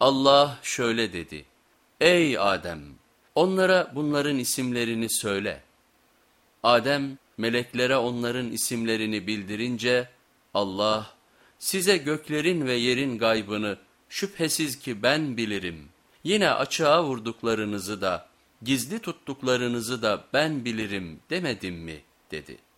Allah şöyle dedi. Ey Adem! Onlara bunların isimlerini söyle. Adem meleklere onların isimlerini bildirince Allah size göklerin ve yerin gaybını şüphesiz ki ben bilirim. Yine açığa vurduklarınızı da gizli tuttuklarınızı da ben bilirim demedim mi dedi.''